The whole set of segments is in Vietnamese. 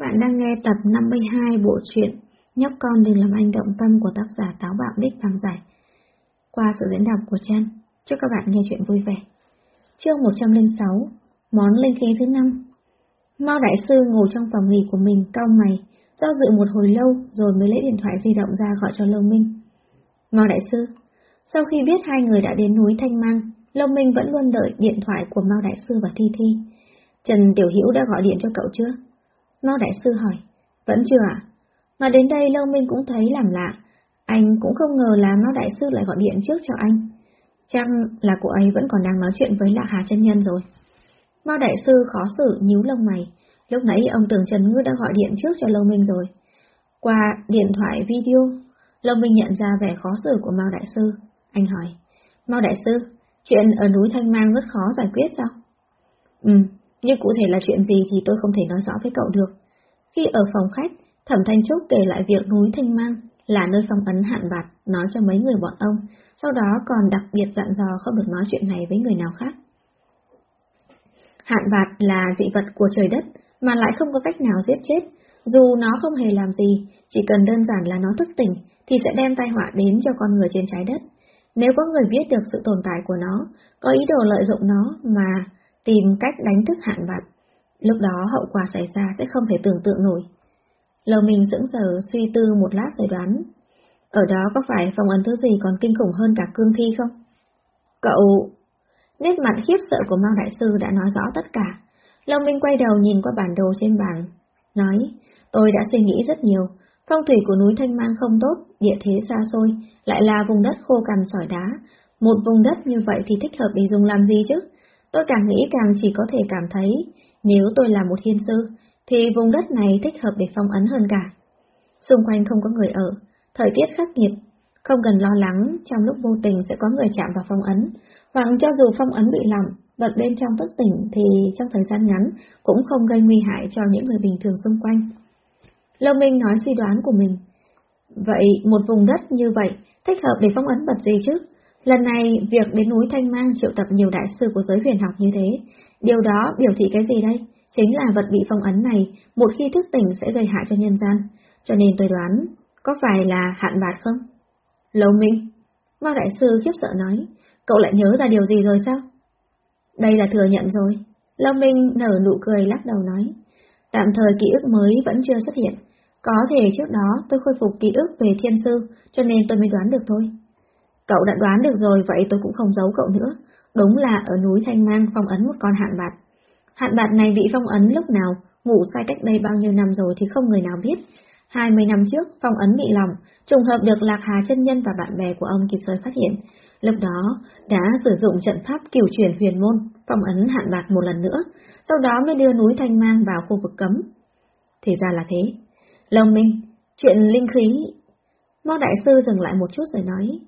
bạn đang nghe tập 52 bộ truyện Nhóc con đừng làm anh động tâm của tác giả Táo Bạo Đích Bằng Giải qua sự diễn đọc của Trân. Chúc các bạn nghe chuyện vui vẻ. Chương 106 Món linh khí thứ năm Mao Đại Sư ngồi trong phòng nghỉ của mình cau mày, do dự một hồi lâu rồi mới lấy điện thoại di động ra gọi cho Lâu Minh. Mao Đại Sư Sau khi biết hai người đã đến núi Thanh Mang, Lâu Minh vẫn luôn đợi điện thoại của Mao Đại Sư và Thi Thi. Trần Tiểu Hữu đã gọi điện cho cậu chưa? Mao Đại Sư hỏi, vẫn chưa ạ? À? Mà đến đây Lâu Minh cũng thấy làm lạ, anh cũng không ngờ là Mao Đại Sư lại gọi điện trước cho anh. Chắc là cô ấy vẫn còn đang nói chuyện với Lạc Hà chân Nhân rồi. Mao Đại Sư khó xử nhíu lông mày, lúc nãy ông tưởng Trần Ngư đã gọi điện trước cho Lâu Minh rồi. Qua điện thoại video, Lâu Minh nhận ra vẻ khó xử của Mao Đại Sư. Anh hỏi, Mao Đại Sư, chuyện ở núi Thanh Mang rất khó giải quyết sao? Ừ, nhưng cụ thể là chuyện gì thì tôi không thể nói rõ với cậu được. Khi ở phòng khách, Thẩm Thanh Trúc kể lại việc núi Thanh Mang là nơi phong ấn hạn bạc nói cho mấy người bọn ông, sau đó còn đặc biệt dặn dò không được nói chuyện này với người nào khác. Hạn bạc là dị vật của trời đất, mà lại không có cách nào giết chết. Dù nó không hề làm gì, chỉ cần đơn giản là nó thức tỉnh, thì sẽ đem tai họa đến cho con người trên trái đất. Nếu có người biết được sự tồn tại của nó, có ý đồ lợi dụng nó mà tìm cách đánh thức hạn vạn lúc đó hậu quả xảy ra sẽ không thể tưởng tượng nổi. Lầu mình sững sờ suy tư một lát rồi đoán. Ở đó có phải phong ấn thứ gì còn kinh khủng hơn cả cương thi không? Cậu... Nét mặt khiếp sợ của Mao Đại Sư đã nói rõ tất cả. Long Minh quay đầu nhìn qua bản đồ trên bàn, nói, tôi đã suy nghĩ rất nhiều, phong thủy của núi Thanh Mang không tốt, địa thế xa xôi, lại là vùng đất khô cằn sỏi đá. Một vùng đất như vậy thì thích hợp để dùng làm gì chứ? Tôi càng nghĩ càng chỉ có thể cảm thấy, nếu tôi là một thiên sư, thì vùng đất này thích hợp để phong ấn hơn cả. Xung quanh không có người ở, thời tiết khắc nghiệt, không cần lo lắng trong lúc vô tình sẽ có người chạm vào phong ấn, hoặc cho dù phong ấn bị lỏng, vật bên trong thức tỉnh thì trong thời gian ngắn cũng không gây nguy hại cho những người bình thường xung quanh. Lâu Minh nói suy đoán của mình. Vậy một vùng đất như vậy thích hợp để phong ấn vật gì chứ? Lần này, việc đến núi Thanh Mang triệu tập nhiều đại sư của giới huyền học như thế, điều đó biểu thị cái gì đây? Chính là vật bị phong ấn này, một khi thức tỉnh sẽ gây hại cho nhân gian, cho nên tôi đoán, có phải là hạn bạt không? Lâu Minh, Mao Đại Sư khiếp sợ nói, cậu lại nhớ ra điều gì rồi sao? Đây là thừa nhận rồi. Lâu Minh nở nụ cười lắc đầu nói, tạm thời ký ức mới vẫn chưa xuất hiện, có thể trước đó tôi khôi phục ký ức về thiên sư, cho nên tôi mới đoán được thôi. Cậu đã đoán được rồi, vậy tôi cũng không giấu cậu nữa. Đúng là ở núi Thanh Mang phong ấn một con hạn bạt. Hạn bạt này bị phong ấn lúc nào, ngủ sai cách đây bao nhiêu năm rồi thì không người nào biết. Hai mươi năm trước, phong ấn bị lỏng, trùng hợp được Lạc Hà chân nhân và bạn bè của ông kịp thời phát hiện. Lúc đó, đã sử dụng trận pháp kiểu chuyển huyền môn, phong ấn hạn bạc một lần nữa, sau đó mới đưa núi Thanh Mang vào khu vực cấm. Thì ra là thế. Lông Minh, chuyện linh khí... Mao Đại Sư dừng lại một chút rồi nói,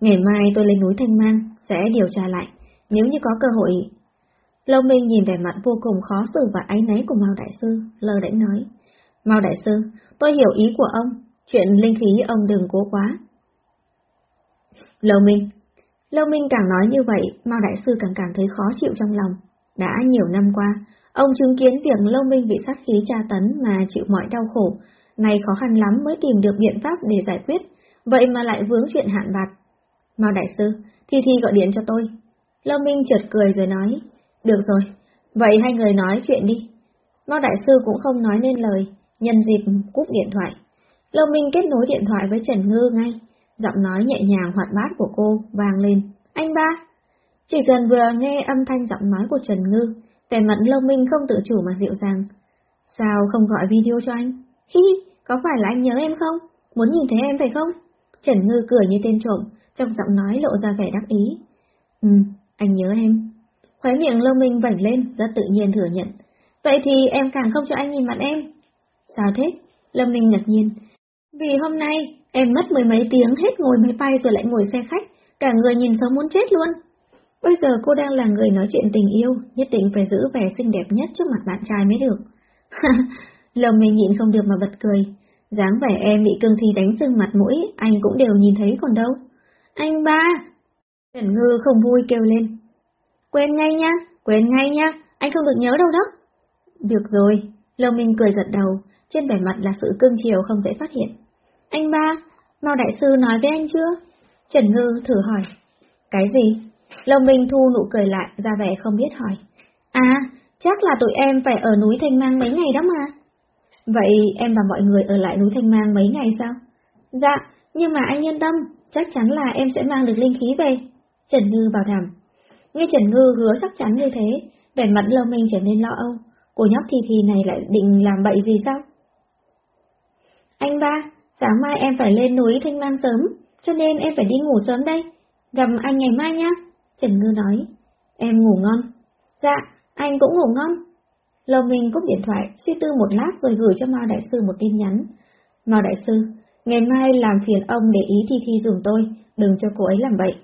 Ngày mai tôi lên núi Thanh Mang, sẽ điều tra lại, nếu như có cơ hội. Lâu Minh nhìn vẻ mặt vô cùng khó xử và áy náy của Mao Đại Sư, lơ đễnh nói. Mao Đại Sư, tôi hiểu ý của ông, chuyện linh khí ông đừng cố quá. Lâu Minh Lâu Minh càng nói như vậy, Mao Đại Sư càng cảm thấy khó chịu trong lòng. Đã nhiều năm qua, ông chứng kiến việc Lâu Minh bị sát khí tra tấn mà chịu mọi đau khổ, nay khó khăn lắm mới tìm được biện pháp để giải quyết, vậy mà lại vướng chuyện hạn bạc, Mao đại sư, Thi Thi gọi điện cho tôi. lâm Minh chợt cười rồi nói, được rồi, vậy hai người nói chuyện đi. Mao đại sư cũng không nói nên lời, nhân dịp cúp điện thoại. lâm Minh kết nối điện thoại với Trần Ngư ngay, giọng nói nhẹ nhàng hoạt bát của cô vang lên, anh ba. Chỉ cần vừa nghe âm thanh giọng nói của Trần Ngư, vẻ mặt lâm Minh không tự chủ mà dịu dàng. Sao không gọi video cho anh? Hi hi, có phải là anh nhớ em không? Muốn nhìn thấy em phải không? Trần Ngư cười như tên trộm, trong giọng nói lộ ra vẻ đắc ý. Ừ, anh nhớ em. Khóe miệng lâu minh vảnh lên, rất tự nhiên thừa nhận. Vậy thì em càng không cho anh nhìn mặt em. Sao thế? Lâm Minh ngạc nhiên. Vì hôm nay, em mất mười mấy tiếng hết ngồi máy bay rồi lại ngồi xe khách, cả người nhìn xấu muốn chết luôn. Bây giờ cô đang là người nói chuyện tình yêu, nhất định phải giữ vẻ xinh đẹp nhất trước mặt bạn trai mới được. Lâm Minh nhịn không được mà bật cười. dáng vẻ em bị cương thi đánh sưng mặt mũi, anh cũng đều nhìn thấy còn đâu. Anh ba! Trần Ngư không vui kêu lên. Quên ngay nha, quên ngay nha, anh không được nhớ đâu đó. Được rồi, Lâu Minh cười gật đầu, trên vẻ mặt là sự cương chiều không dễ phát hiện. Anh ba, Mao Đại Sư nói với anh chưa? Trần Ngư thử hỏi. Cái gì? Lông Minh thu nụ cười lại, ra vẻ không biết hỏi. À, chắc là tụi em phải ở núi Thanh Mang mấy ngày đó mà. Vậy em và mọi người ở lại núi Thanh Mang mấy ngày sao? Dạ, nhưng mà anh yên tâm, chắc chắn là em sẽ mang được linh khí về. Trần Ngư bảo đảm. Nghe Trần Ngư hứa chắc chắn như thế, vẻ mặt Lâu Minh trở nên lo âu. Cô nhóc thì thì này lại định làm bậy gì sao? Anh ba, sáng mai em phải lên núi Thanh Mang sớm, cho nên em phải đi ngủ sớm đây. Gặp anh ngày mai nhá. Trần Ngư nói. Em ngủ ngon. Dạ, anh cũng ngủ ngon. Lâu Minh cúp điện thoại, suy tư một lát rồi gửi cho Mao Đại Sư một tin nhắn. Mao Đại Sư, ngày mai làm phiền ông để ý Thi Thi dùng tôi, đừng cho cô ấy làm vậy.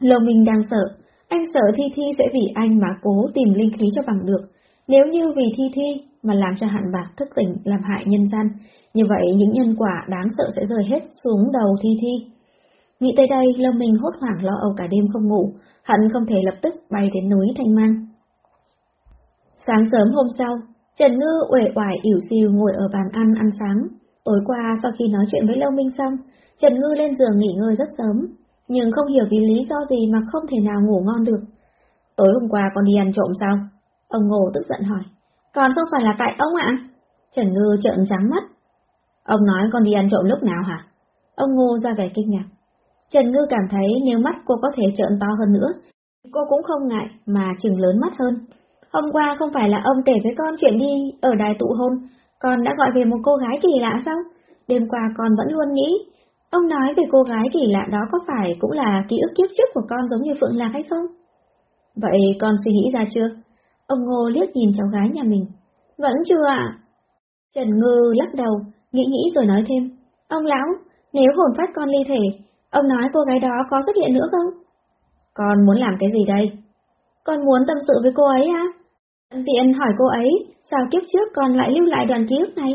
Lâu Minh đang sợ, anh sợ Thi Thi sẽ vì anh mà cố tìm linh khí cho bằng được. Nếu như vì Thi Thi mà làm cho hạn bạc thức tỉnh làm hại nhân gian, như vậy những nhân quả đáng sợ sẽ rơi hết xuống đầu Thi Thi. Nghĩ tới đây, Lâm Minh hốt hoảng lo âu cả đêm không ngủ, hận không thể lập tức bay đến núi Thanh Mang. Sáng sớm hôm sau, Trần Ngư uể oải ỉu xìu ngồi ở bàn ăn ăn sáng. Tối qua sau khi nói chuyện với Lâu Minh xong, Trần Ngư lên giường nghỉ ngơi rất sớm, nhưng không hiểu vì lý do gì mà không thể nào ngủ ngon được. Tối hôm qua con đi ăn trộm sao? Ông Ngô tức giận hỏi. Còn không phải là tại ông ạ? Trần Ngư trợn trắng mắt. Ông nói con đi ăn trộm lúc nào hả? Ông Ngô ra vẻ kinh ngạc. Trần Ngư cảm thấy nếu mắt cô có thể trợn to hơn nữa, cô cũng không ngại mà chừng lớn mắt hơn. Hôm qua không phải là ông kể với con chuyện đi ở đài tụ hôn, con đã gọi về một cô gái kỳ lạ sao? Đêm qua con vẫn luôn nghĩ, ông nói về cô gái kỳ lạ đó có phải cũng là ký ức kiếp trước của con giống như Phượng Lạc hay không? Vậy con suy nghĩ ra chưa? Ông Ngô liếc nhìn cháu gái nhà mình. Vẫn chưa ạ? Trần Ngư lắc đầu, nghĩ nghĩ rồi nói thêm. Ông lão, nếu hồn phát con ly thể, ông nói cô gái đó có xuất hiện nữa không? Con muốn làm cái gì đây? Con muốn tâm sự với cô ấy á? Tiện hỏi cô ấy, sao kiếp trước con lại lưu lại đoàn ký ức này?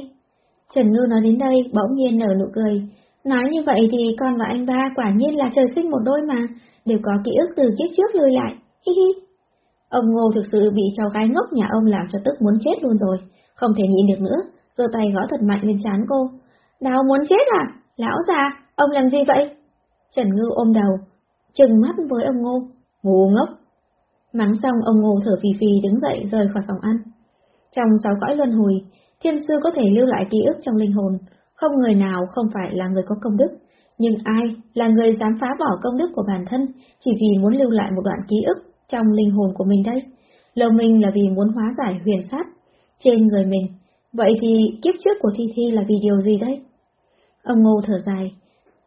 Trần Ngư nói đến đây, bỗng nhiên nở nụ cười. Nói như vậy thì con và anh ba quả nhiên là trời sinh một đôi mà, đều có ký ức từ kiếp trước lưu lại, hi hi. Ông Ngô thực sự bị cháu gái ngốc nhà ông làm cho tức muốn chết luôn rồi, không thể nhịn được nữa, giơ tay gõ thật mạnh lên trán cô. Đào muốn chết à? Lão già, ông làm gì vậy? Trần Ngư ôm đầu, trừng mắt với ông Ngô, ngu ngốc. Mắng xong ông Ngô thở phì phì đứng dậy rời khỏi phòng ăn. Trong sáu cõi luân hồi, thiên sư có thể lưu lại ký ức trong linh hồn, không người nào không phải là người có công đức, nhưng ai là người dám phá bỏ công đức của bản thân chỉ vì muốn lưu lại một đoạn ký ức trong linh hồn của mình đây. Lâu mình là vì muốn hóa giải huyền sát trên người mình, vậy thì kiếp trước của Thi Thi là vì điều gì đây? Ông Ngô thở dài,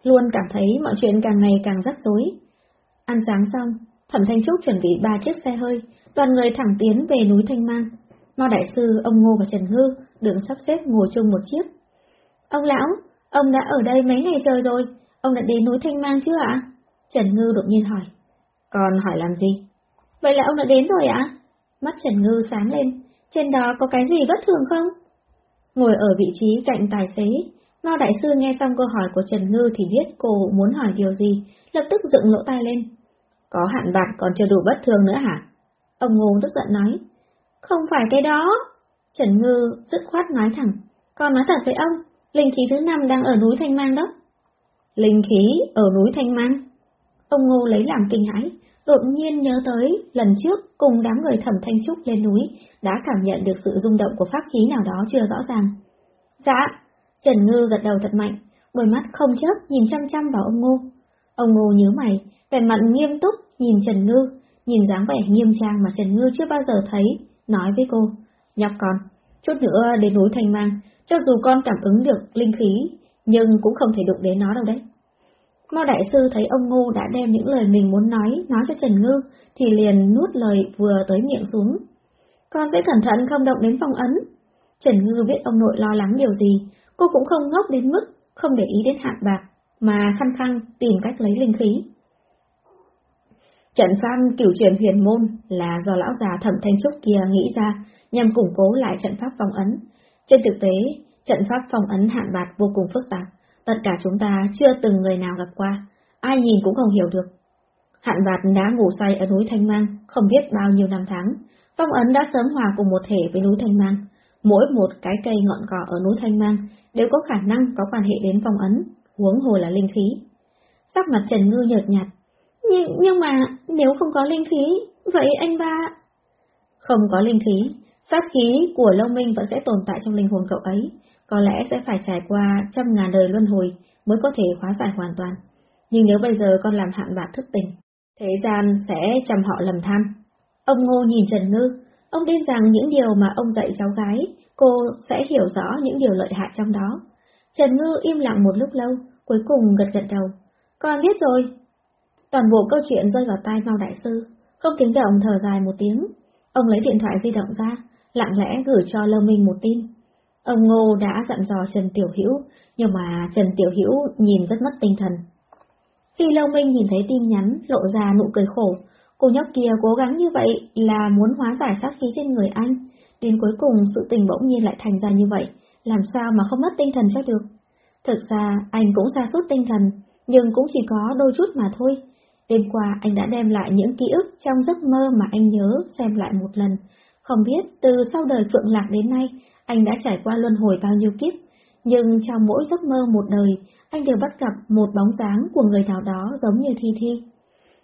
luôn cảm thấy mọi chuyện càng ngày càng rắc rối. Ăn sáng xong, Thẩm Thanh Trúc chuẩn bị ba chiếc xe hơi, đoàn người thẳng tiến về núi Thanh Mang. Mao Đại Sư, ông Ngô và Trần Ngư được sắp xếp ngồi chung một chiếc. Ông lão, ông đã ở đây mấy ngày trời rồi, ông đã đến núi Thanh Mang chưa ạ? Trần Ngư đột nhiên hỏi. Còn hỏi làm gì? Vậy là ông đã đến rồi ạ? Mắt Trần Ngư sáng lên, trên đó có cái gì bất thường không? Ngồi ở vị trí cạnh tài xế, Mao Đại Sư nghe xong câu hỏi của Trần Ngư thì biết cô muốn hỏi điều gì, lập tức dựng lỗ tai lên. Có hạn bạc còn chưa đủ bất thường nữa hả? Ông Ngô tức giận nói. Không phải cái đó. Trần Ngư dứt khoát nói thẳng. Con nói thật với ông, linh khí thứ năm đang ở núi Thanh Mang đó. Linh khí ở núi Thanh Mang? Ông Ngô lấy làm kinh hãi, đột nhiên nhớ tới lần trước cùng đám người thẩm thanh trúc lên núi đã cảm nhận được sự rung động của pháp khí nào đó chưa rõ ràng. Dạ, Trần Ngư gật đầu thật mạnh, đôi mắt không chớp nhìn chăm chăm vào ông Ngô. Ông Ngô nhớ mày, vẻ mặt nghiêm túc nhìn Trần Ngư, nhìn dáng vẻ nghiêm trang mà Trần Ngư chưa bao giờ thấy, nói với cô, nhóc con, chút nữa đến núi Thanh Mang, cho dù con cảm ứng được linh khí, nhưng cũng không thể đụng đến nó đâu đấy. Mao Đại Sư thấy ông Ngô đã đem những lời mình muốn nói, nói cho Trần Ngư, thì liền nuốt lời vừa tới miệng xuống. Con sẽ cẩn thận không động đến phong ấn. Trần Ngư biết ông nội lo lắng điều gì, cô cũng không ngốc đến mức không để ý đến hạn bạc, mà khăn khăn tìm cách lấy linh khí. Trận pháp cửu truyền huyền môn là do lão già thẩm thanh trúc kia nghĩ ra nhằm củng cố lại trận pháp phong ấn. Trên thực tế, trận pháp phong ấn hạn bạc vô cùng phức tạp, tất cả chúng ta chưa từng người nào gặp qua, ai nhìn cũng không hiểu được. Hạn bạc đã ngủ say ở núi Thanh Mang không biết bao nhiêu năm tháng, phong ấn đã sớm hòa cùng một thể với núi Thanh Mang, Mỗi một cái cây ngọn cỏ ở núi Thanh Mang đều có khả năng có quan hệ đến phong ấn, huống hồ là linh khí. Sắc mặt Trần Ngư nhợt nhạt. Nhưng, nhưng mà, nếu không có linh khí, vậy anh ba... Không có linh khí, sát khí của Lâu Minh vẫn sẽ tồn tại trong linh hồn cậu ấy, có lẽ sẽ phải trải qua trăm ngàn đời luân hồi mới có thể hóa giải hoàn toàn. Nhưng nếu bây giờ con làm hạn bạc thức tình, thế gian sẽ chầm họ lầm tham. Ông Ngô nhìn Trần Ngư, ông tin rằng những điều mà ông dạy cháu gái, cô sẽ hiểu rõ những điều lợi hại trong đó. Trần Ngư im lặng một lúc lâu, cuối cùng gật gật đầu. Con biết rồi. Toàn bộ câu chuyện rơi vào tai Mao Đại Sư, không tiếng động thở dài một tiếng. Ông lấy điện thoại di động ra, lặng lẽ gửi cho Lâu Minh một tin. Ông Ngô đã dặn dò Trần Tiểu Hữu, nhưng mà Trần Tiểu Hữu nhìn rất mất tinh thần. Khi Lâu Minh nhìn thấy tin nhắn, lộ ra nụ cười khổ, cô nhóc kia cố gắng như vậy là muốn hóa giải sát khí trên người anh, đến cuối cùng sự tình bỗng nhiên lại thành ra như vậy, làm sao mà không mất tinh thần cho được. Thực ra anh cũng xa suốt tinh thần, nhưng cũng chỉ có đôi chút mà thôi. Đêm qua anh đã đem lại những ký ức trong giấc mơ mà anh nhớ xem lại một lần. Không biết từ sau đời Phượng Lạc đến nay, anh đã trải qua luân hồi bao nhiêu kiếp, nhưng trong mỗi giấc mơ một đời, anh đều bắt gặp một bóng dáng của người nào đó giống như Thi Thi.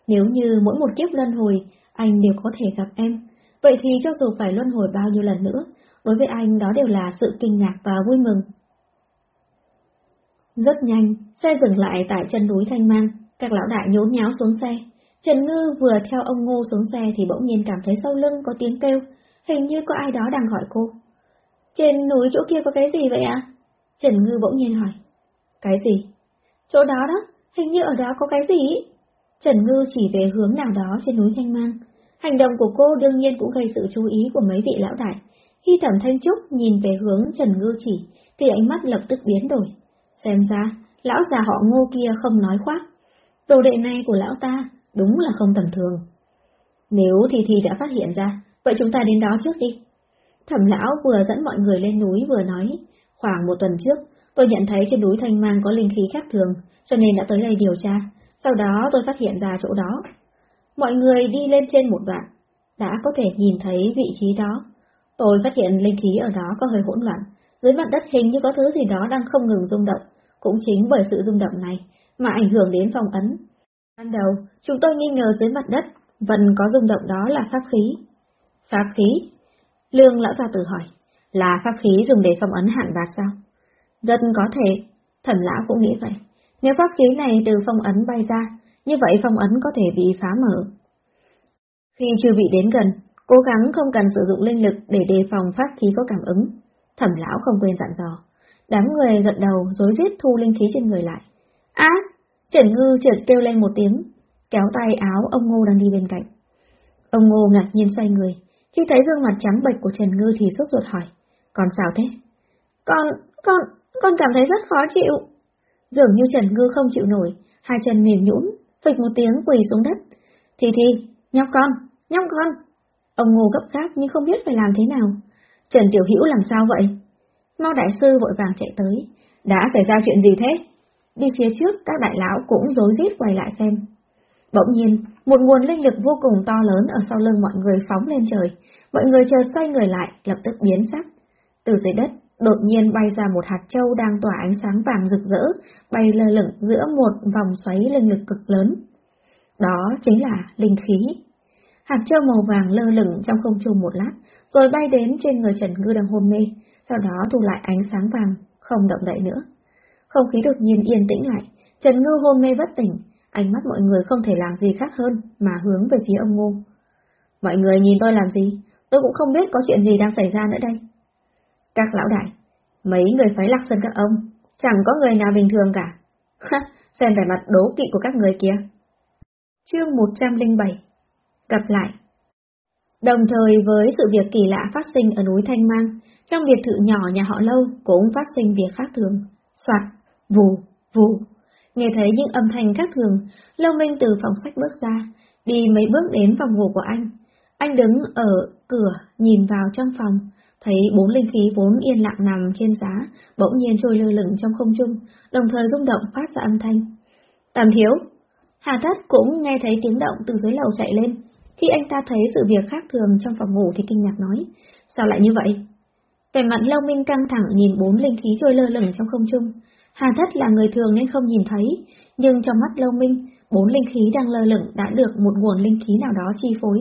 Nếu như mỗi một kiếp luân hồi, anh đều có thể gặp em, vậy thì cho dù phải luân hồi bao nhiêu lần nữa, đối với anh đó đều là sự kinh ngạc và vui mừng. Rất nhanh, xe dừng lại tại chân núi Thanh Mang, các lão đại nhốn nháo xuống xe. Trần Ngư vừa theo ông Ngô xuống xe thì bỗng nhiên cảm thấy sau lưng có tiếng kêu, hình như có ai đó đang gọi cô. Trên núi chỗ kia có cái gì vậy ạ? Trần Ngư bỗng nhiên hỏi. Cái gì? Chỗ đó đó, hình như ở đó có cái gì Trần Ngư chỉ về hướng nào đó trên núi Thanh Mang. Hành động của cô đương nhiên cũng gây sự chú ý của mấy vị lão đại. Khi Thẩm Thanh Trúc nhìn về hướng Trần Ngư chỉ, thì ánh mắt lập tức biến đổi. Xem ra, lão già họ ngô kia không nói khoác. Đồ đệ này của lão ta đúng là không tầm thường. Nếu Thì Thì đã phát hiện ra, vậy chúng ta đến đó trước đi. Thẩm lão vừa dẫn mọi người lên núi vừa nói, khoảng một tuần trước, tôi nhận thấy trên núi Thanh Mang có linh khí khác thường, cho nên đã tới đây điều tra, sau đó tôi phát hiện ra chỗ đó. Mọi người đi lên trên một đoạn, đã có thể nhìn thấy vị trí đó. Tôi phát hiện linh khí ở đó có hơi hỗn loạn, dưới mặt đất hình như có thứ gì đó đang không ngừng rung động, cũng chính bởi sự rung động này mà ảnh hưởng đến phong ấn. Ban đầu, chúng tôi nghi ngờ dưới mặt đất vẫn có rung động đó là pháp khí. Pháp khí? Lương lão gia tử hỏi, là pháp khí dùng để phong ấn hạn bạc sao? Rất có thể, thẩm lão cũng nghĩ vậy. Nếu pháp khí này từ phong ấn bay ra, như vậy phong ấn có thể bị phá mở. Khi chưa bị đến gần, cố gắng không cần sử dụng linh lực để đề phòng pháp khí có cảm ứng. Thẩm lão không quên dặn dò. Đám người gật đầu dối rít thu linh khí trên người lại. Á! Trần Ngư trượt kêu lên một tiếng, kéo tay áo ông Ngô đang đi bên cạnh. Ông Ngô ngạc nhiên xoay người, khi thấy gương mặt trắng bệch của Trần Ngư thì sốt ruột hỏi, còn sao thế? Con, con, con cảm thấy rất khó chịu. Dường như Trần Ngư không chịu nổi, hai chân mềm nhũn, phịch một tiếng quỳ xuống đất. Thì thì, nhóc con, nhóc con. Ông Ngô gấp gáp nhưng không biết phải làm thế nào. Trần Tiểu Hữu làm sao vậy? Mau Đại Sư vội vàng chạy tới. Đã xảy ra chuyện gì thế? Đi phía trước, các đại lão cũng rối rít quay lại xem. Bỗng nhiên, một nguồn linh lực vô cùng to lớn ở sau lưng mọi người phóng lên trời. Mọi người chờ xoay người lại, lập tức biến sắc. Từ dưới đất, đột nhiên bay ra một hạt châu đang tỏa ánh sáng vàng rực rỡ, bay lơ lửng giữa một vòng xoáy linh lực cực lớn. Đó chính là linh khí. Hạt châu màu vàng lơ lửng trong không trung một lát, rồi bay đến trên người Trần Ngư đang hôn mê, sau đó thu lại ánh sáng vàng, không động đậy nữa. Không khí đột nhiên yên tĩnh lại, Trần Ngư hôn mê bất tỉnh, ánh mắt mọi người không thể làm gì khác hơn mà hướng về phía ông Ngô. Mọi người nhìn tôi làm gì, tôi cũng không biết có chuyện gì đang xảy ra nữa đây. Các lão đại, mấy người phái lạc sơn các ông, chẳng có người nào bình thường cả. Xem vẻ mặt đố kỵ của các người kia. Chương 107 Gặp lại Đồng thời với sự việc kỳ lạ phát sinh ở núi Thanh Mang, trong biệt thự nhỏ nhà họ Lâu cũng phát sinh việc khác thường. Soạt, vù, vù. Nghe thấy những âm thanh khác thường, Lâu Minh từ phòng sách bước ra, đi mấy bước đến phòng ngủ của anh. Anh đứng ở cửa, nhìn vào trong phòng, thấy bốn linh khí vốn yên lặng nằm trên giá, bỗng nhiên trôi lơ lửng trong không trung, đồng thời rung động phát ra âm thanh. Tàm thiếu! Hà Thất cũng nghe thấy tiếng động từ dưới lầu chạy lên. Khi anh ta thấy sự việc khác thường trong phòng ngủ thì kinh ngạc nói, sao lại như vậy? Vẻ mặt Lâu Minh căng thẳng nhìn bốn linh khí trôi lơ lửng trong không trung. Hà thất là người thường nên không nhìn thấy, nhưng trong mắt Lâu Minh, bốn linh khí đang lơ lửng đã được một nguồn linh khí nào đó chi phối.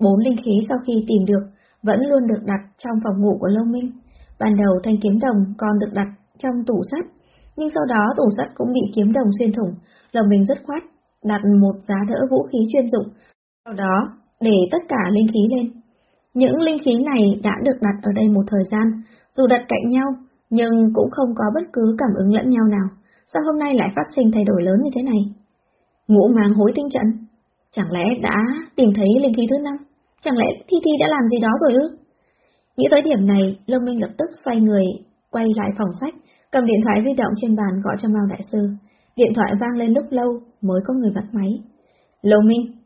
Bốn linh khí sau khi tìm được, vẫn luôn được đặt trong phòng ngủ của Lâu Minh. Ban đầu thanh kiếm đồng còn được đặt trong tủ sắt, nhưng sau đó tủ sắt cũng bị kiếm đồng xuyên thủng, Lâu Minh rất khoát, đặt một giá đỡ vũ khí chuyên dụng, sau đó để tất cả linh khí lên. Những linh khí này đã được đặt ở đây một thời gian, dù đặt cạnh nhau, nhưng cũng không có bất cứ cảm ứng lẫn nhau nào. Sao hôm nay lại phát sinh thay đổi lớn như thế này? Ngũ màng hối tinh trận. Chẳng lẽ đã tìm thấy linh khí thứ năm? Chẳng lẽ Thi Thi đã làm gì đó rồi ư? Nghĩ tới điểm này, Lâm Minh lập tức xoay người, quay lại phòng sách, cầm điện thoại di động trên bàn gọi cho Mao Đại Sư. Điện thoại vang lên lúc lâu mới có người bắt máy. Lô Minh.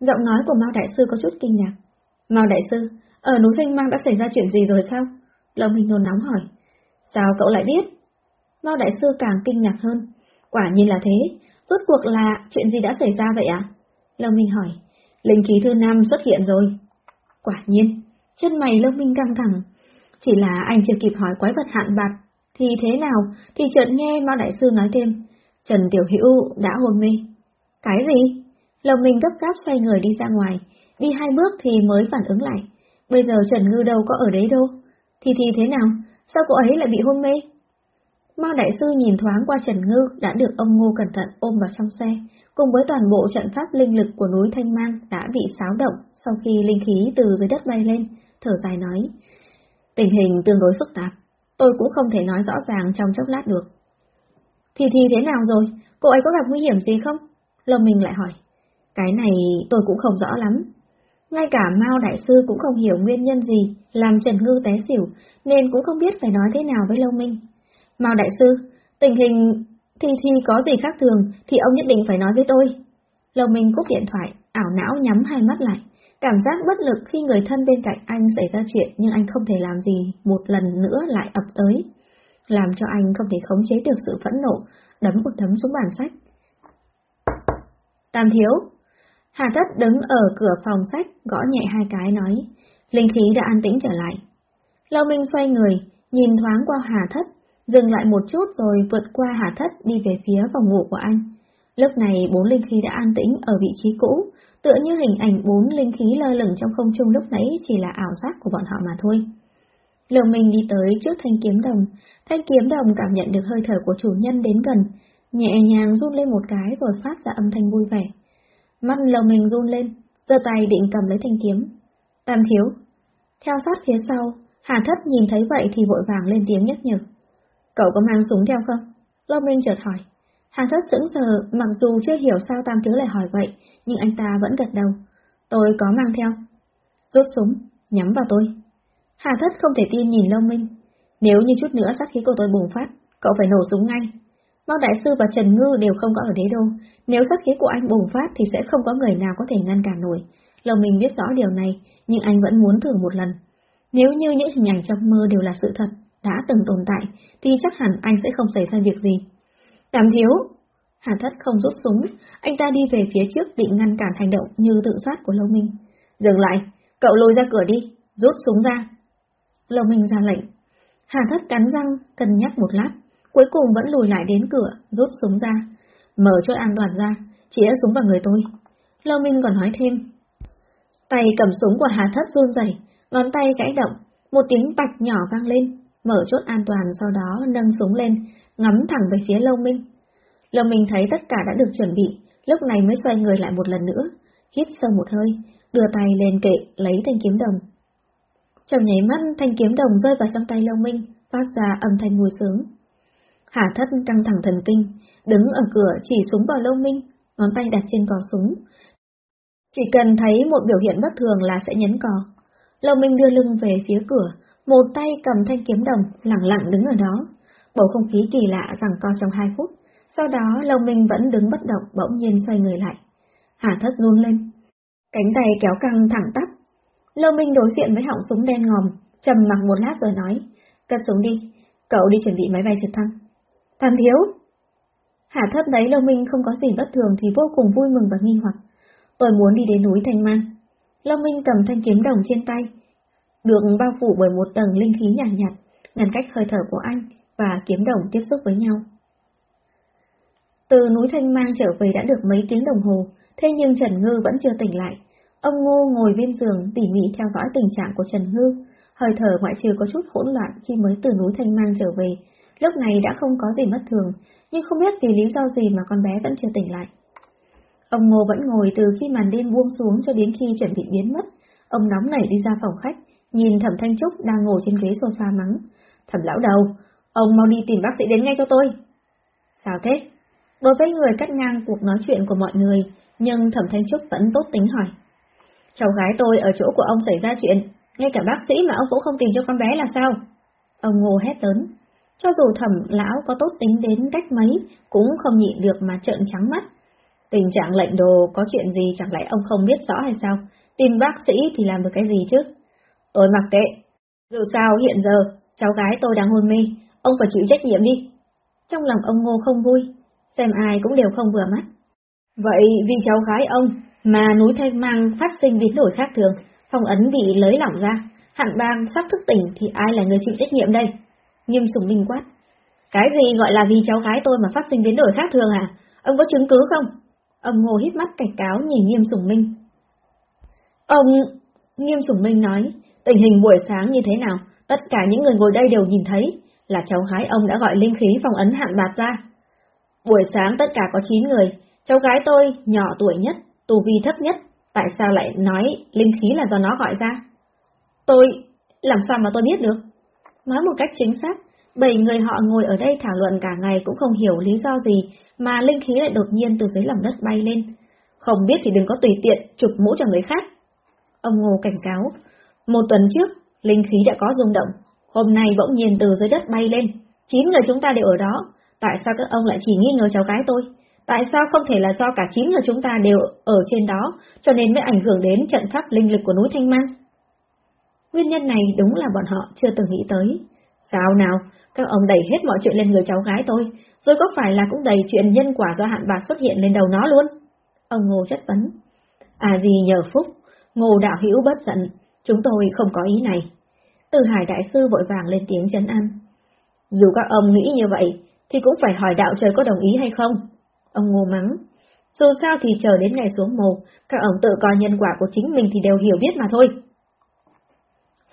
Giọng nói của Mao Đại Sư có chút kinh ngạc. Mao Đại Sư, ở núi Thanh Mang đã xảy ra chuyện gì rồi sao? Lâm Minh nôn nóng hỏi. Sao cậu lại biết? Mao Đại Sư càng kinh ngạc hơn. Quả nhiên là thế, rốt cuộc là chuyện gì đã xảy ra vậy ạ? À? Lâm Minh hỏi. Linh khí thứ năm xuất hiện rồi. Quả nhiên, chân mày Lâm Minh căng thẳng. Chỉ là anh chưa kịp hỏi quái vật hạn bạc, thì thế nào, thì chợt nghe Mao Đại Sư nói thêm, Trần Tiểu Hữu đã hôn mê. Cái gì? Lâm Minh gấp gáp xoay người đi ra ngoài, đi hai bước thì mới phản ứng lại. Bây giờ Trần Ngư đâu có ở đấy đâu. Thì thì thế nào? Sao cô ấy lại bị hôn mê? Mao Đại Sư nhìn thoáng qua Trần Ngư đã được ông Ngô cẩn thận ôm vào trong xe, cùng với toàn bộ trận pháp linh lực của núi Thanh Mang đã bị xáo động sau khi linh khí từ dưới đất bay lên, thở dài nói. Tình hình tương đối phức tạp, tôi cũng không thể nói rõ ràng trong chốc lát được. Thì thì thế nào rồi? Cô ấy có gặp nguy hiểm gì không? Lâm Minh lại hỏi. Cái này tôi cũng không rõ lắm. Ngay cả Mao Đại Sư cũng không hiểu nguyên nhân gì làm Trần Ngư té xỉu, nên cũng không biết phải nói thế nào với Lâu Minh. Mao Đại Sư, tình hình thì thì có gì khác thường thì ông nhất định phải nói với tôi. Lâu Minh cúp điện thoại, ảo não nhắm hai mắt lại, cảm giác bất lực khi người thân bên cạnh anh xảy ra chuyện nhưng anh không thể làm gì, một lần nữa lại ập tới. Làm cho anh không thể khống chế được sự phẫn nộ, đấm một thấm xuống bàn sách. Tam thiếu, Hà Thất đứng ở cửa phòng sách, gõ nhẹ hai cái nói, linh khí đã an tĩnh trở lại. Lâu Minh xoay người, nhìn thoáng qua Hà Thất, dừng lại một chút rồi vượt qua Hà Thất đi về phía phòng ngủ của anh. Lúc này bốn linh khí đã an tĩnh ở vị trí cũ, tựa như hình ảnh bốn linh khí lơ lửng trong không trung lúc nãy chỉ là ảo giác của bọn họ mà thôi. Lâu Minh đi tới trước thanh kiếm đồng, thanh kiếm đồng cảm nhận được hơi thở của chủ nhân đến gần, nhẹ nhàng run lên một cái rồi phát ra âm thanh vui vẻ. Mắt lồng mình run lên, giơ tay định cầm lấy thanh kiếm. Tam thiếu. Theo sát phía sau, Hà Thất nhìn thấy vậy thì vội vàng lên tiếng nhắc nhở. Cậu có mang súng theo không? Lâu Minh chợt hỏi. Hà Thất sững sờ, mặc dù chưa hiểu sao Tam Thiếu lại hỏi vậy, nhưng anh ta vẫn gật đầu. Tôi có mang theo. Rút súng, nhắm vào tôi. Hà Thất không thể tin nhìn Lâu Minh. Nếu như chút nữa sát khí của tôi bùng phát, cậu phải nổ súng ngay. Mao Đại Sư và Trần Ngư đều không có ở đế đô, nếu sát khí của anh bùng phát thì sẽ không có người nào có thể ngăn cản nổi. Lòng mình biết rõ điều này, nhưng anh vẫn muốn thử một lần. Nếu như những hình ảnh trong mơ đều là sự thật, đã từng tồn tại, thì chắc hẳn anh sẽ không xảy ra việc gì. Cảm thiếu! Hàn thất không rút súng, anh ta đi về phía trước định ngăn cản hành động như tự sát của Lâu Minh. Dừng lại, cậu lôi ra cửa đi, rút súng ra. Lâu Minh ra lệnh. Hà thất cắn răng, cân nhắc một lát, cuối cùng vẫn lùi lại đến cửa, rút súng ra. Mở chốt an toàn ra, chĩa súng vào người tôi. Lâu Minh còn nói thêm. Tay cầm súng của Hà Thất run rẩy, ngón tay gãy động, một tiếng bạch nhỏ vang lên, mở chốt an toàn sau đó nâng súng lên, ngắm thẳng về phía Lâu Minh. Lâu Minh thấy tất cả đã được chuẩn bị, lúc này mới xoay người lại một lần nữa, hít sâu một hơi, đưa tay lên kệ lấy thanh kiếm đồng. Trong nháy mắt thanh kiếm đồng rơi vào trong tay Lâu Minh, phát ra âm thanh vui sướng. Hà thất căng thẳng thần kinh, đứng ở cửa chỉ súng vào Lâu Minh, ngón tay đặt trên cò súng. Chỉ cần thấy một biểu hiện bất thường là sẽ nhấn cò. Lâu Minh đưa lưng về phía cửa, một tay cầm thanh kiếm đồng, lặng lặng đứng ở đó. Bầu không khí kỳ lạ rằng co trong hai phút, sau đó Lâu Minh vẫn đứng bất động bỗng nhiên xoay người lại. Hà thất run lên. Cánh tay kéo căng thẳng tắp. Lâu Minh đối diện với họng súng đen ngòm, trầm mặc một lát rồi nói, cất súng đi, cậu đi chuẩn bị máy bay trực thăng. Tam thiếu! Hà thấp thấy Lâu Minh không có gì bất thường thì vô cùng vui mừng và nghi hoặc. Tôi muốn đi đến núi Thanh Mang. Lâu Minh cầm thanh kiếm đồng trên tay. được bao phủ bởi một tầng linh khí nhàn nhạt, nhạt, ngăn cách hơi thở của anh và kiếm đồng tiếp xúc với nhau. Từ núi Thanh Mang trở về đã được mấy tiếng đồng hồ, thế nhưng Trần Ngư vẫn chưa tỉnh lại. Ông Ngô ngồi bên giường tỉ mỉ theo dõi tình trạng của Trần Ngư, hơi thở ngoại trừ có chút hỗn loạn khi mới từ núi Thanh Mang trở về, lúc này đã không có gì mất thường, nhưng không biết vì lý do gì mà con bé vẫn chưa tỉnh lại. Ông Ngô vẫn ngồi từ khi màn đêm buông xuống cho đến khi chuẩn bị biến mất. Ông nóng nảy đi ra phòng khách, nhìn Thẩm Thanh Trúc đang ngồi trên ghế sofa mắng. Thẩm lão đầu, ông mau đi tìm bác sĩ đến ngay cho tôi. Sao thế? Đối với người cắt ngang cuộc nói chuyện của mọi người, nhưng Thẩm Thanh Trúc vẫn tốt tính hỏi. Cháu gái tôi ở chỗ của ông xảy ra chuyện, ngay cả bác sĩ mà ông cũng không tìm cho con bé là sao? Ông Ngô hét lớn. Cho dù thẩm lão có tốt tính đến cách mấy, cũng không nhịn được mà trợn trắng mắt. Tình trạng lệnh đồ có chuyện gì chẳng lẽ ông không biết rõ hay sao? Tìm bác sĩ thì làm được cái gì chứ? Tôi mặc kệ. Dù sao hiện giờ, cháu gái tôi đang hôn mê, ông phải chịu trách nhiệm đi. Trong lòng ông Ngô không vui, xem ai cũng đều không vừa mắt. Vậy vì cháu gái ông mà núi Thanh Mang phát sinh biến đổi khác thường, phong ấn bị lới lỏng ra, hạn bang sắp thức tỉnh thì ai là người chịu trách nhiệm đây? Nghiêm sùng minh quát. Cái gì gọi là vì cháu gái tôi mà phát sinh biến đổi khác thường à? Ông có chứng cứ không? Ông Ngô hít mắt cảnh cáo nhìn Nghiêm Sùng Minh. Ông... Nghiêm Sùng Minh nói, tình hình buổi sáng như thế nào, tất cả những người ngồi đây đều nhìn thấy, là cháu gái ông đã gọi linh khí phong ấn hạn bạt ra. Buổi sáng tất cả có 9 người, cháu gái tôi nhỏ tuổi nhất, tù vi thấp nhất, tại sao lại nói linh khí là do nó gọi ra? Tôi... làm sao mà tôi biết được? Nói một cách chính xác, bảy người họ ngồi ở đây thảo luận cả ngày cũng không hiểu lý do gì mà linh khí lại đột nhiên từ dưới lòng đất bay lên. Không biết thì đừng có tùy tiện chụp mũ cho người khác. Ông Ngô cảnh cáo, một tuần trước, linh khí đã có rung động, hôm nay bỗng nhiên từ dưới đất bay lên, chín người chúng ta đều ở đó, tại sao các ông lại chỉ nghi ngờ cháu gái tôi? Tại sao không thể là do cả chín người chúng ta đều ở trên đó, cho nên mới ảnh hưởng đến trận pháp linh lực của núi Thanh Mang? Nguyên nhân này đúng là bọn họ chưa từng nghĩ tới. Sao nào, các ông đẩy hết mọi chuyện lên người cháu gái tôi, rồi có phải là cũng đẩy chuyện nhân quả do hạn bạc xuất hiện lên đầu nó luôn? Ông Ngô chất vấn. À gì nhờ phúc, Ngô đạo hữu bất giận, chúng tôi không có ý này. Từ hải đại sư vội vàng lên tiếng chấn an. Dù các ông nghĩ như vậy, thì cũng phải hỏi đạo trời có đồng ý hay không? Ông Ngô mắng. Dù sao thì chờ đến ngày xuống mồ, các ông tự coi nhân quả của chính mình thì đều hiểu biết mà thôi.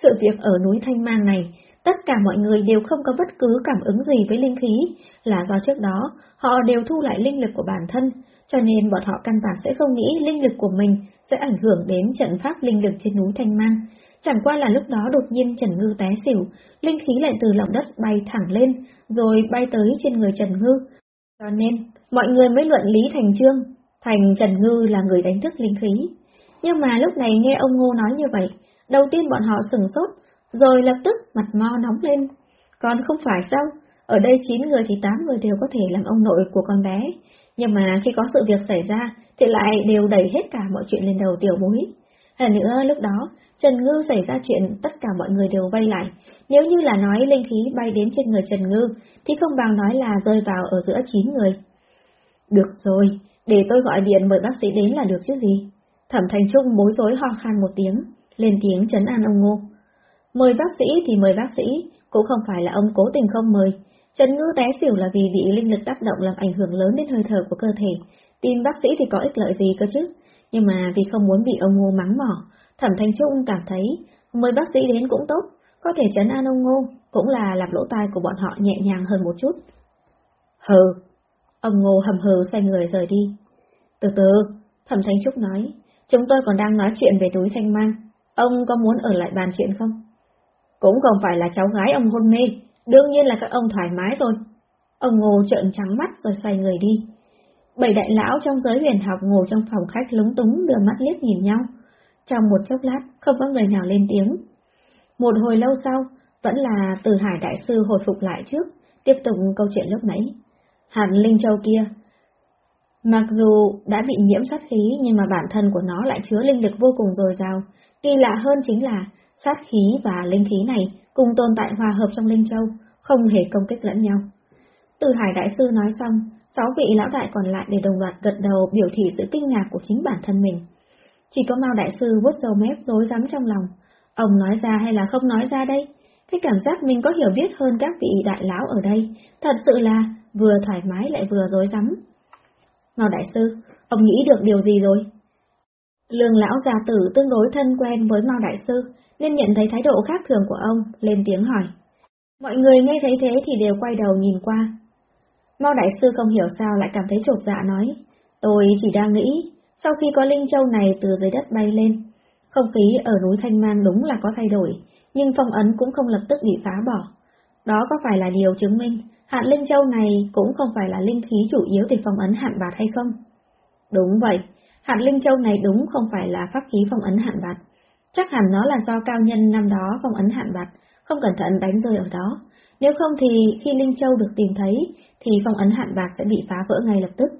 Sự việc ở núi Thanh Mang này, tất cả mọi người đều không có bất cứ cảm ứng gì với linh khí, là do trước đó họ đều thu lại linh lực của bản thân, cho nên bọn họ căn bản sẽ không nghĩ linh lực của mình sẽ ảnh hưởng đến trận pháp linh lực trên núi Thanh Mang. Chẳng qua là lúc đó đột nhiên Trần Ngư té xỉu, linh khí lại từ lòng đất bay thẳng lên, rồi bay tới trên người Trần Ngư. Cho nên, mọi người mới luận lý thành trương, thành Trần Ngư là người đánh thức linh khí. Nhưng mà lúc này nghe ông Ngô nói như vậy, đầu tiên bọn họ sừng sốt, rồi lập tức mặt mo nóng lên. Còn không phải sao, ở đây 9 người thì 8 người đều có thể làm ông nội của con bé, nhưng mà khi có sự việc xảy ra thì lại đều đẩy hết cả mọi chuyện lên đầu tiểu bối. Hơn nữa lúc đó, Trần Ngư xảy ra chuyện tất cả mọi người đều vây lại, nếu như là nói linh khí bay đến trên người Trần Ngư thì không bằng nói là rơi vào ở giữa 9 người. Được rồi, để tôi gọi điện mời bác sĩ đến là được chứ gì. Thẩm Thành Trung bối rối ho khan một tiếng, lên tiếng chấn an ông Ngô. Mời bác sĩ thì mời bác sĩ, cũng không phải là ông cố tình không mời. Trần Ngư té xỉu là vì bị linh lực tác động làm ảnh hưởng lớn đến hơi thở của cơ thể. Tìm bác sĩ thì có ích lợi gì cơ chứ? Nhưng mà vì không muốn bị ông Ngô mắng mỏ, Thẩm thanh Trung cảm thấy mời bác sĩ đến cũng tốt, có thể trấn an ông Ngô, cũng là làm lỗ tai của bọn họ nhẹ nhàng hơn một chút. Hừ, ông Ngô hầm hừ xoay người rời đi. Từ từ, Thẩm Thanh Trúc nói, chúng tôi còn đang nói chuyện về núi Thanh Mang, ông có muốn ở lại bàn chuyện không? Cũng không phải là cháu gái ông hôn mê, đương nhiên là các ông thoải mái thôi. Ông Ngô trợn trắng mắt rồi xoay người đi. Bảy đại lão trong giới huyền học ngồi trong phòng khách lúng túng đưa mắt liếc nhìn nhau. Trong một chốc lát, không có người nào lên tiếng. Một hồi lâu sau, vẫn là từ hải đại sư hồi phục lại trước, tiếp tục câu chuyện lúc nãy. Hàn Linh Châu kia, mặc dù đã bị nhiễm sát khí nhưng mà bản thân của nó lại chứa linh lực vô cùng dồi dào. Kỳ lạ hơn chính là sát khí và linh khí này cùng tồn tại hòa hợp trong Linh Châu, không hề công kích lẫn nhau. Từ Hải Đại Sư nói xong, sáu vị lão đại còn lại để đồng loạt gật đầu biểu thị sự kinh ngạc của chính bản thân mình. Chỉ có Mao Đại Sư vuốt dầu mép rối rắm trong lòng, Ông nói ra hay là không nói ra đây? Cái cảm giác mình có hiểu biết hơn các vị đại lão ở đây, thật sự là vừa thoải mái lại vừa dối rắm. Ngao đại sư, ông nghĩ được điều gì rồi? Lương lão già tử tương đối thân quen với Mao đại sư, nên nhận thấy thái độ khác thường của ông, lên tiếng hỏi. Mọi người nghe thấy thế thì đều quay đầu nhìn qua. Mao đại sư không hiểu sao lại cảm thấy trột dạ nói, tôi chỉ đang nghĩ, sau khi có Linh Châu này từ dưới đất bay lên, không khí ở núi Thanh Mang đúng là có thay đổi, nhưng phong ấn cũng không lập tức bị phá bỏ. Đó có phải là điều chứng minh hạn Linh Châu này cũng không phải là linh khí chủ yếu để phong ấn hạn bạt hay không? Đúng vậy, hạn Linh Châu này đúng không phải là pháp khí phong ấn hạn bạc. Chắc hẳn nó là do cao nhân năm đó phong ấn hạn bạc không cẩn thận đánh rơi ở đó. Nếu không thì khi Linh Châu được tìm thấy, thì phong ấn hạn bạc sẽ bị phá vỡ ngay lập tức.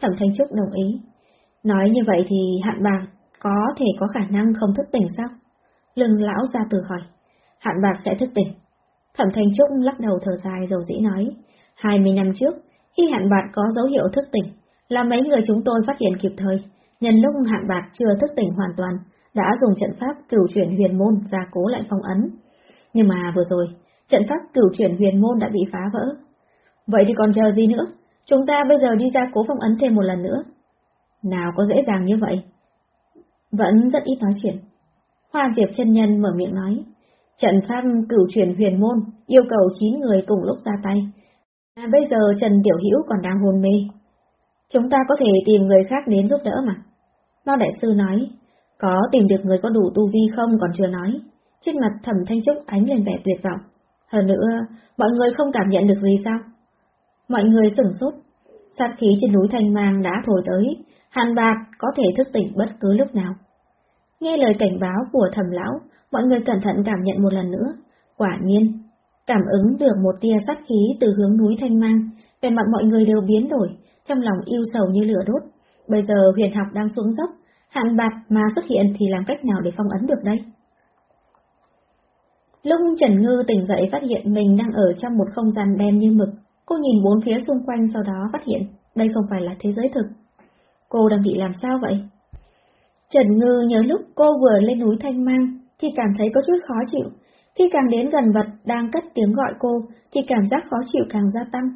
Thẩm Thanh Trúc đồng ý. Nói như vậy thì hạn bạc có thể có khả năng không thức tỉnh sao? Lương lão ra từ hỏi. Hạn bạc sẽ thức tỉnh. Thẩm Thanh Trúc lắc đầu thở dài dầu dĩ nói. 20 năm trước, khi hạn bạc có dấu hiệu thức tỉnh, là mấy người chúng tôi phát hiện kịp thời. Nhân lúc hạn bạc chưa thức tỉnh hoàn toàn, đã dùng trận pháp cửu chuyển huyền môn ra cố lại phong ấn. Nhưng mà vừa rồi, trận pháp cửu chuyển huyền môn đã bị phá vỡ. Vậy thì còn chờ gì nữa? Chúng ta bây giờ đi ra cố phong ấn thêm một lần nữa. Nào có dễ dàng như vậy? Vẫn rất ít nói chuyện. Hoa Diệp chân nhân mở miệng nói. Trận pháp cửu truyền huyền môn yêu cầu 9 người cùng lúc ra tay. À, bây giờ Trần Tiểu Hữu còn đang hôn mê. Chúng ta có thể tìm người khác đến giúp đỡ mà. Mao Đại Sư nói, có tìm được người có đủ tu vi không còn chưa nói. Trên mặt thẩm thanh trúc ánh lên vẻ tuyệt vọng. Hơn nữa, mọi người không cảm nhận được gì sao? Mọi người sửng sốt. Sát khí trên núi Thanh Mang đã thổi tới, hàn bạc có thể thức tỉnh bất cứ lúc nào. Nghe lời cảnh báo của thẩm lão, mọi người cẩn thận cảm nhận một lần nữa. Quả nhiên, cảm ứng được một tia sát khí từ hướng núi Thanh Mang, về mặt mọi người đều biến đổi, trong lòng yêu sầu như lửa đốt. Bây giờ huyền học đang xuống dốc, hạn bạc mà xuất hiện thì làm cách nào để phong ấn được đây? Lúc Trần Ngư tỉnh dậy phát hiện mình đang ở trong một không gian đen như mực, cô nhìn bốn phía xung quanh sau đó phát hiện đây không phải là thế giới thực. Cô đang bị làm sao vậy? Trần Ngư nhớ lúc cô vừa lên núi Thanh Mang thì cảm thấy có chút khó chịu, khi càng đến gần vật đang cất tiếng gọi cô thì cảm giác khó chịu càng gia tăng,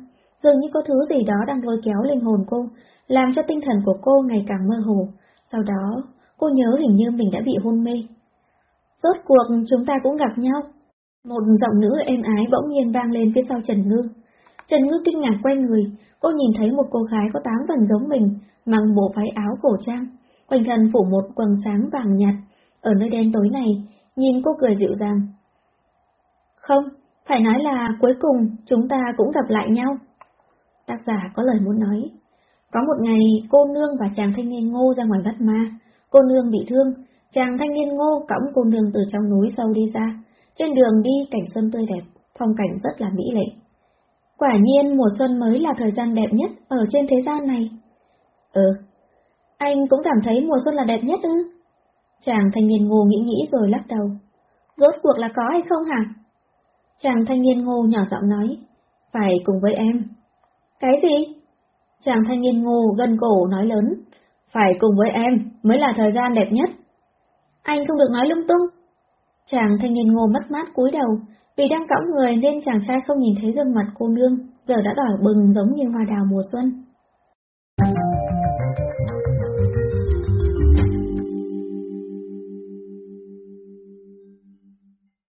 dường như có thứ gì đó đang lôi kéo linh hồn cô, làm cho tinh thần của cô ngày càng mơ hồ. Sau đó, cô nhớ hình như mình đã bị hôn mê. Rốt cuộc chúng ta cũng gặp nhau. Một giọng nữ êm ái bỗng nhiên vang lên phía sau Trần Ngư. Trần Ngư kinh ngạc quay người, cô nhìn thấy một cô gái có tám phần giống mình, mặc bộ váy áo cổ trang, quanh thân phủ một quần sáng vàng nhạt. Ở nơi đen tối này, nhìn cô cười dịu dàng. Không, phải nói là cuối cùng chúng ta cũng gặp lại nhau. Tác giả có lời muốn nói. Có một ngày, cô nương và chàng thanh niên ngô ra ngoài bắt ma. Cô nương bị thương, chàng thanh niên ngô cõng cô nương từ trong núi sâu đi ra. Trên đường đi cảnh xuân tươi đẹp, phong cảnh rất là mỹ lệ. Quả nhiên mùa xuân mới là thời gian đẹp nhất ở trên thế gian này. Ừ, anh cũng cảm thấy mùa xuân là đẹp nhất ư? Chàng thanh niên ngô nghĩ nghĩ rồi lắc đầu. Rốt cuộc là có hay không hả? Chàng thanh niên ngô nhỏ giọng nói. Phải cùng với em. Cái gì? Chàng thanh niên ngô gần cổ nói lớn. Phải cùng với em mới là thời gian đẹp nhất. Anh không được nói lung tung. Chàng thanh niên ngô mất mát cúi đầu, vì đang cõng người nên chàng trai không nhìn thấy gương mặt cô nương, giờ đã đỏ bừng giống như hoa đào mùa xuân.